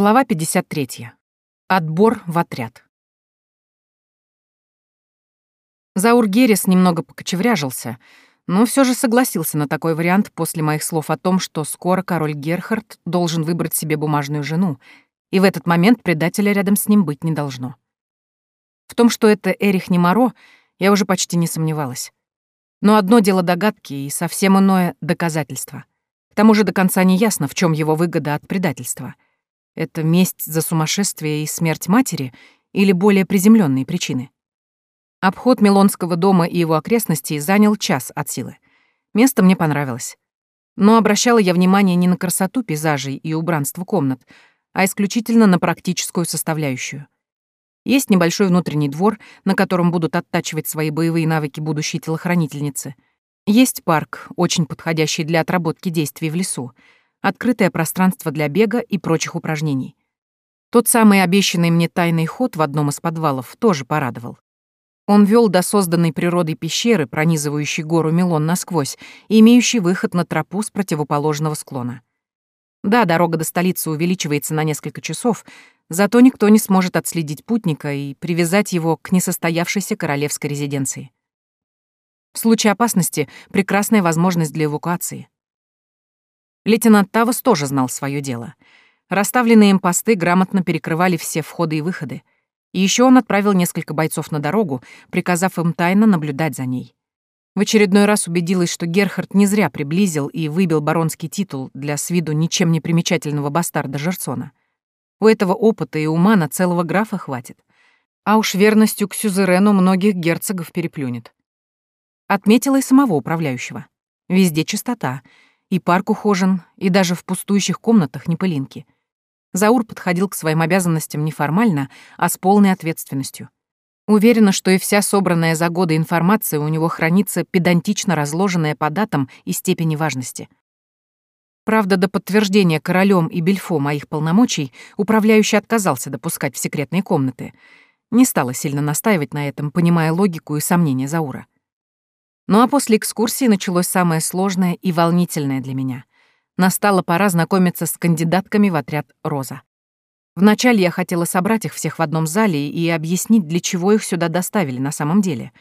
Глава 53. Отбор в отряд. Заур Герес немного покочевряжился, но все же согласился на такой вариант после моих слов о том, что скоро король Герхард должен выбрать себе бумажную жену, и в этот момент предателя рядом с ним быть не должно. В том, что это Эрих Немаро, я уже почти не сомневалась. Но одно дело догадки и совсем иное — доказательство. К тому же до конца не ясно, в чем его выгода от предательства — это месть за сумасшествие и смерть матери или более приземленные причины? Обход Милонского дома и его окрестностей занял час от силы. Место мне понравилось. Но обращала я внимание не на красоту пейзажей и убранство комнат, а исключительно на практическую составляющую. Есть небольшой внутренний двор, на котором будут оттачивать свои боевые навыки будущие телохранительницы. Есть парк, очень подходящий для отработки действий в лесу — открытое пространство для бега и прочих упражнений. Тот самый обещанный мне тайный ход в одном из подвалов тоже порадовал. Он вел до созданной природой пещеры, пронизывающей гору Милон насквозь и имеющей выход на тропу с противоположного склона. Да, дорога до столицы увеличивается на несколько часов, зато никто не сможет отследить путника и привязать его к несостоявшейся королевской резиденции. В случае опасности — прекрасная возможность для эвакуации. Лейтенант Тавос тоже знал свое дело. Расставленные им посты грамотно перекрывали все входы и выходы. И еще он отправил несколько бойцов на дорогу, приказав им тайно наблюдать за ней. В очередной раз убедилась, что Герхард не зря приблизил и выбил баронский титул для с виду ничем не примечательного бастарда Жерсона. У этого опыта и ума на целого графа хватит. А уж верностью к сюзерену многих герцогов переплюнет. Отметила и самого управляющего. Везде чистота — и парк ухожен, и даже в пустующих комнатах не пылинки. Заур подходил к своим обязанностям не формально, а с полной ответственностью. Уверена, что и вся собранная за годы информация у него хранится педантично разложенная по датам и степени важности. Правда, до подтверждения королем и Бельфо моих полномочий управляющий отказался допускать в секретные комнаты. Не стала сильно настаивать на этом, понимая логику и сомнения Заура. Ну а после экскурсии началось самое сложное и волнительное для меня. Настала пора знакомиться с кандидатками в отряд «Роза». Вначале я хотела собрать их всех в одном зале и объяснить, для чего их сюда доставили на самом деле.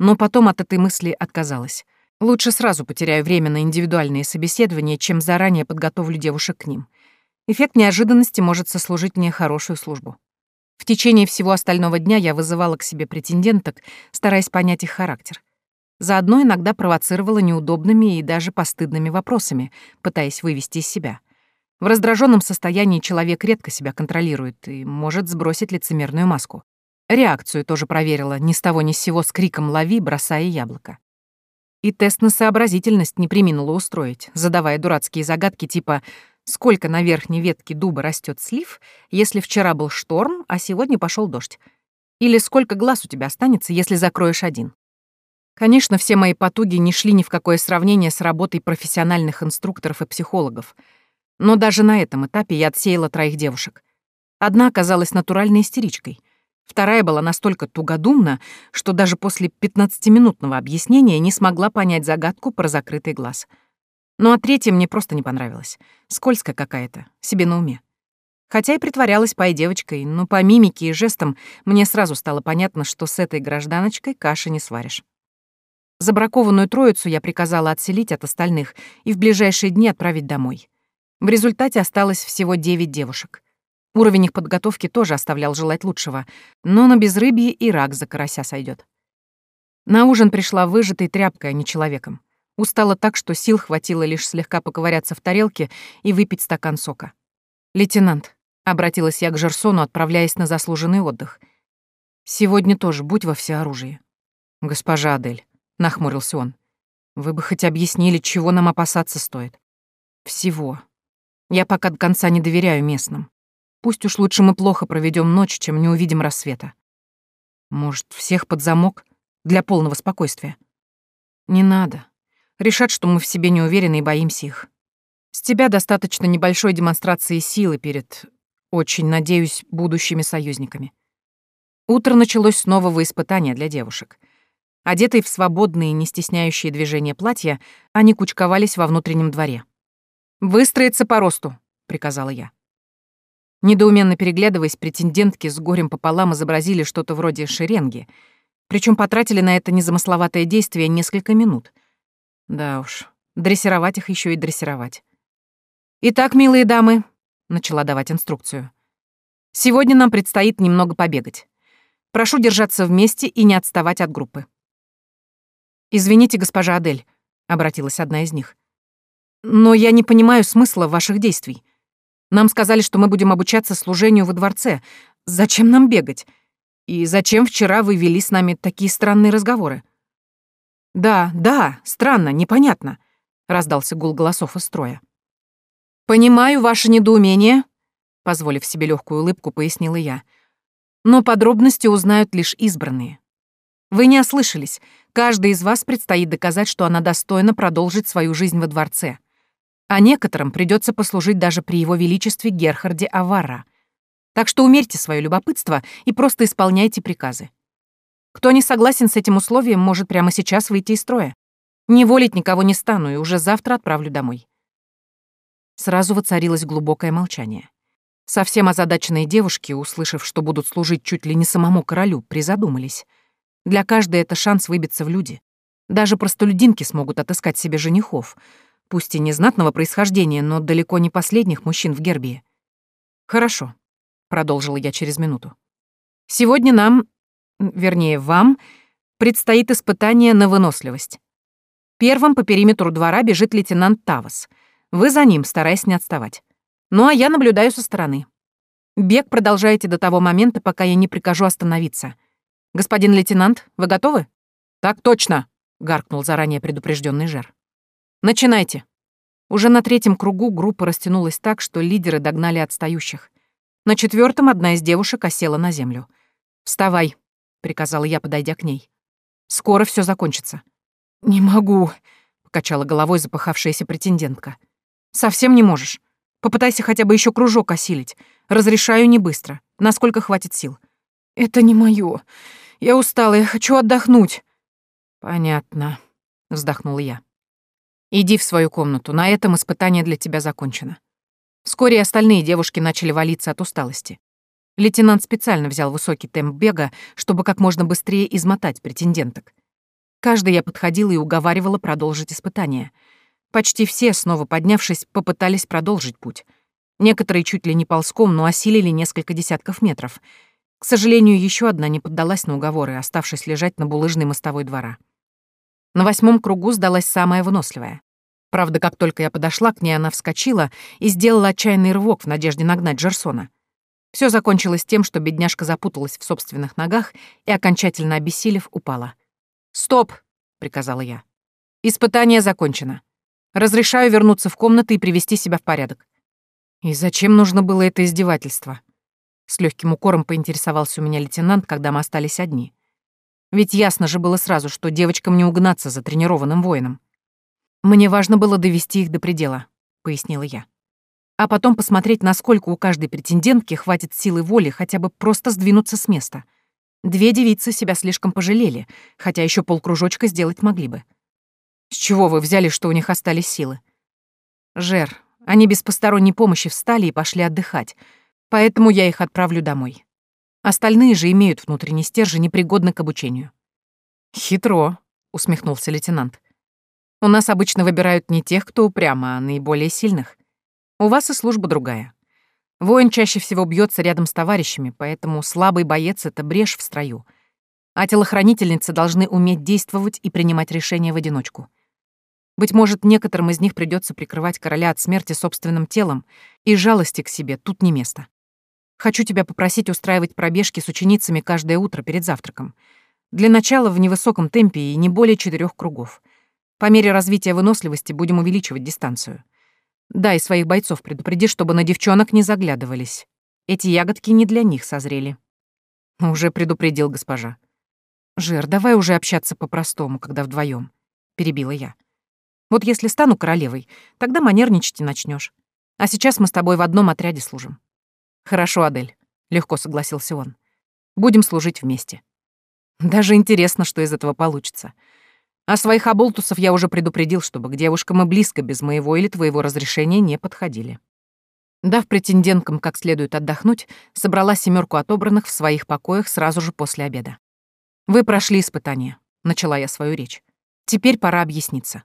Но потом от этой мысли отказалась. Лучше сразу потеряю время на индивидуальные собеседования, чем заранее подготовлю девушек к ним. Эффект неожиданности может сослужить мне хорошую службу. В течение всего остального дня я вызывала к себе претенденток, стараясь понять их характер. Заодно иногда провоцировала неудобными и даже постыдными вопросами, пытаясь вывести из себя. В раздраженном состоянии человек редко себя контролирует и может сбросить лицемерную маску. Реакцию тоже проверила, ни с того ни с сего с криком «лови», бросая яблоко. И тест на сообразительность не приминула устроить, задавая дурацкие загадки типа «Сколько на верхней ветке дуба растет слив, если вчера был шторм, а сегодня пошел дождь?» Или «Сколько глаз у тебя останется, если закроешь один?» Конечно, все мои потуги не шли ни в какое сравнение с работой профессиональных инструкторов и психологов. Но даже на этом этапе я отсеяла троих девушек. Одна оказалась натуральной истеричкой. Вторая была настолько тугодумна, что даже после 15-минутного объяснения не смогла понять загадку про закрытый глаз. Ну а третья мне просто не понравилась. Скользкая какая-то, себе на уме. Хотя и притворялась пай девочкой, но по мимике и жестам мне сразу стало понятно, что с этой гражданочкой каши не сваришь. Забракованную троицу я приказала отселить от остальных и в ближайшие дни отправить домой. В результате осталось всего девять девушек. Уровень их подготовки тоже оставлял желать лучшего, но на безрыбье и рак за карася сойдет. На ужин пришла выжатой тряпкой, а не человеком. Устала так, что сил хватило лишь слегка поковыряться в тарелке и выпить стакан сока. «Лейтенант», — обратилась я к Жерсону, отправляясь на заслуженный отдых, — «сегодня тоже будь во всеоружии». «Госпожа Адель», — нахмурился он. «Вы бы хоть объяснили, чего нам опасаться стоит». «Всего. Я пока до конца не доверяю местным. Пусть уж лучше мы плохо проведем ночь, чем не увидим рассвета. Может, всех под замок? Для полного спокойствия?» «Не надо. Решат, что мы в себе не уверены и боимся их. С тебя достаточно небольшой демонстрации силы перед, очень надеюсь, будущими союзниками». Утро началось с нового испытания для девушек — Одетые в свободные, не стесняющие движения платья, они кучковались во внутреннем дворе. «Выстроиться по росту», — приказала я. Недоуменно переглядываясь, претендентки с горем пополам изобразили что-то вроде шеренги, причем потратили на это незамысловатое действие несколько минут. Да уж, дрессировать их еще и дрессировать. «Итак, милые дамы», — начала давать инструкцию, — «сегодня нам предстоит немного побегать. Прошу держаться вместе и не отставать от группы». «Извините, госпожа Адель», — обратилась одна из них, — «но я не понимаю смысла ваших действий. Нам сказали, что мы будем обучаться служению во дворце. Зачем нам бегать? И зачем вчера вы вели с нами такие странные разговоры? Да, да, странно, непонятно, раздался гул голосов из строя. Понимаю ваше недоумение, позволив себе легкую улыбку, пояснила я. Но подробности узнают лишь избранные. Вы не ослышались. Каждый из вас предстоит доказать, что она достойна продолжить свою жизнь во дворце а некоторым придется послужить даже при его величестве Герхарде Авара. Так что умерьте свое любопытство и просто исполняйте приказы. Кто не согласен с этим условием, может прямо сейчас выйти из строя. Не волить никого не стану и уже завтра отправлю домой. Сразу воцарилось глубокое молчание. Совсем озадаченные девушки, услышав, что будут служить чуть ли не самому королю, призадумались. Для каждой это шанс выбиться в люди. Даже простолюдинки смогут отыскать себе женихов — пусть и незнатного происхождения, но далеко не последних мужчин в Гербии. «Хорошо», — продолжила я через минуту. «Сегодня нам, вернее, вам, предстоит испытание на выносливость. Первым по периметру двора бежит лейтенант Тавас. Вы за ним, стараясь не отставать. Ну а я наблюдаю со стороны. Бег продолжаете до того момента, пока я не прикажу остановиться. Господин лейтенант, вы готовы? Так точно, гаркнул заранее предупрежденный Жер. «Начинайте». Уже на третьем кругу группа растянулась так, что лидеры догнали отстающих. На четвертом одна из девушек осела на землю. «Вставай», — приказала я, подойдя к ней. «Скоро все закончится». «Не могу», — покачала головой запыхавшаяся претендентка. «Совсем не можешь. Попытайся хотя бы еще кружок осилить. Разрешаю не быстро, насколько хватит сил». «Это не моё. Я устала, я хочу отдохнуть». «Понятно», — вздохнула я. Иди в свою комнату, на этом испытание для тебя закончено. Вскоре остальные девушки начали валиться от усталости. Лейтенант специально взял высокий темп бега, чтобы как можно быстрее измотать претенденток. Каждый я подходила и уговаривала продолжить испытание. Почти все, снова поднявшись, попытались продолжить путь. Некоторые чуть ли не ползком, но осилили несколько десятков метров. К сожалению, еще одна не поддалась на уговоры, оставшись лежать на булыжной мостовой двора. На восьмом кругу сдалась самая выносливая. Правда, как только я подошла к ней, она вскочила и сделала отчаянный рывок в надежде нагнать Джерсона. Все закончилось тем, что бедняжка запуталась в собственных ногах и, окончательно обессилев, упала. «Стоп!» — приказала я. «Испытание закончено. Разрешаю вернуться в комнаты и привести себя в порядок». «И зачем нужно было это издевательство?» С легким укором поинтересовался у меня лейтенант, когда мы остались одни. Ведь ясно же было сразу, что девочкам не угнаться за тренированным воином. «Мне важно было довести их до предела», — пояснила я. «А потом посмотреть, насколько у каждой претендентки хватит силы воли хотя бы просто сдвинуться с места. Две девицы себя слишком пожалели, хотя еще полкружочка сделать могли бы. С чего вы взяли, что у них остались силы? Жер, они без посторонней помощи встали и пошли отдыхать, поэтому я их отправлю домой. Остальные же имеют внутренний стержень, непригодный к обучению. «Хитро», — усмехнулся лейтенант. «У нас обычно выбирают не тех, кто упрямо, а наиболее сильных. У вас и служба другая. Воин чаще всего бьется рядом с товарищами, поэтому слабый боец — это брешь в строю. А телохранительницы должны уметь действовать и принимать решения в одиночку. Быть может, некоторым из них придется прикрывать короля от смерти собственным телом, и жалости к себе тут не место. Хочу тебя попросить устраивать пробежки с ученицами каждое утро перед завтраком. Для начала в невысоком темпе и не более четырех кругов. По мере развития выносливости будем увеличивать дистанцию. Да, и своих бойцов предупреди, чтобы на девчонок не заглядывались. Эти ягодки не для них созрели. Уже предупредил госпожа. Жир, давай уже общаться по-простому, когда вдвоем, перебила я. Вот если стану королевой, тогда манерничать и начнешь. А сейчас мы с тобой в одном отряде служим. «Хорошо, Адель», — легко согласился он. «Будем служить вместе». Даже интересно, что из этого получится. А своих оболтусов я уже предупредил, чтобы к девушкам и близко без моего или твоего разрешения не подходили. Дав претенденткам как следует отдохнуть, собрала семерку отобранных в своих покоях сразу же после обеда. «Вы прошли испытание», — начала я свою речь. «Теперь пора объясниться.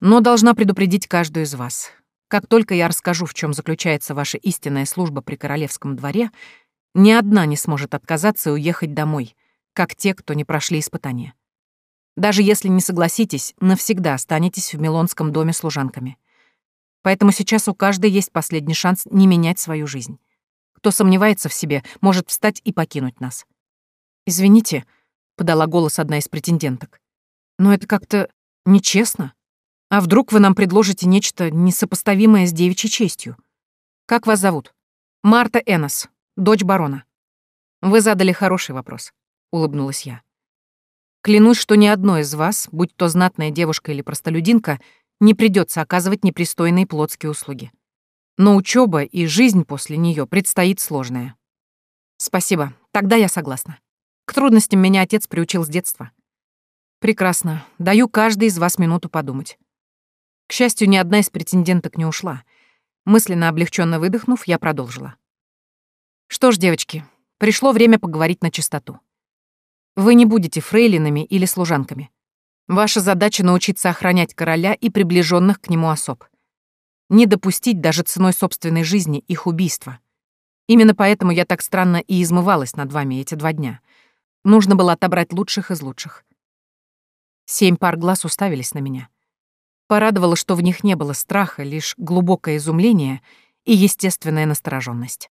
Но должна предупредить каждую из вас. Как только я расскажу, в чем заключается ваша истинная служба при королевском дворе, ни одна не сможет отказаться и уехать домой, как те, кто не прошли испытания. Даже если не согласитесь, навсегда останетесь в Милонском доме служанками. Поэтому сейчас у каждой есть последний шанс не менять свою жизнь. Кто сомневается в себе, может встать и покинуть нас. «Извините», — подала голос одна из претенденток, «но это как-то нечестно. А вдруг вы нам предложите нечто несопоставимое с девичьей честью? Как вас зовут?» «Марта Энос, дочь барона». «Вы задали хороший вопрос», — улыбнулась я. «Клянусь, что ни одной из вас, будь то знатная девушка или простолюдинка, — не придется оказывать непристойные плотские услуги. Но учеба и жизнь после нее предстоит сложная. Спасибо, тогда я согласна. К трудностям меня отец приучил с детства. Прекрасно. Даю каждой из вас минуту подумать. К счастью, ни одна из претенденток не ушла. Мысленно облегченно выдохнув, я продолжила. Что ж, девочки, пришло время поговорить на чистоту. Вы не будете фрейлинами или служанками. Ваша задача — научиться охранять короля и приближенных к нему особ. Не допустить даже ценой собственной жизни их убийства. Именно поэтому я так странно и измывалась над вами эти два дня. Нужно было отобрать лучших из лучших. Семь пар глаз уставились на меня. Порадовало, что в них не было страха, лишь глубокое изумление и естественная настороженность.